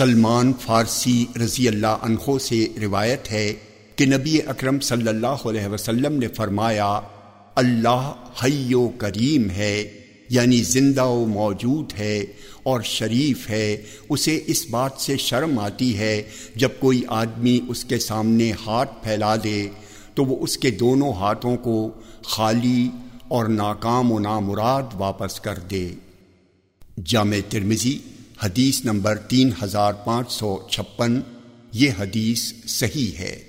سلمان فارسی رضی اللہ عنہ سے روایت ہے کہ نبی اکرم صلی اللہ علیہ وسلم نے فرمایا، اللہ حی و کریم ہے یعنی زندہ و موجود ہے اور شریف ہے، اسے اس بات سے شرم آتی ہے، جب کوئی آدمی اس کے سامنے ہاتھ پھیلا دے، تو وہ اس کے دونوں ہاتھوں کو خالی اور ناکام و نامراد واپس کر دے۔ جامع ترمزی حدیث نمبر تین ہزار پانچ سو چھپن یہ حدیث صحیح ہے۔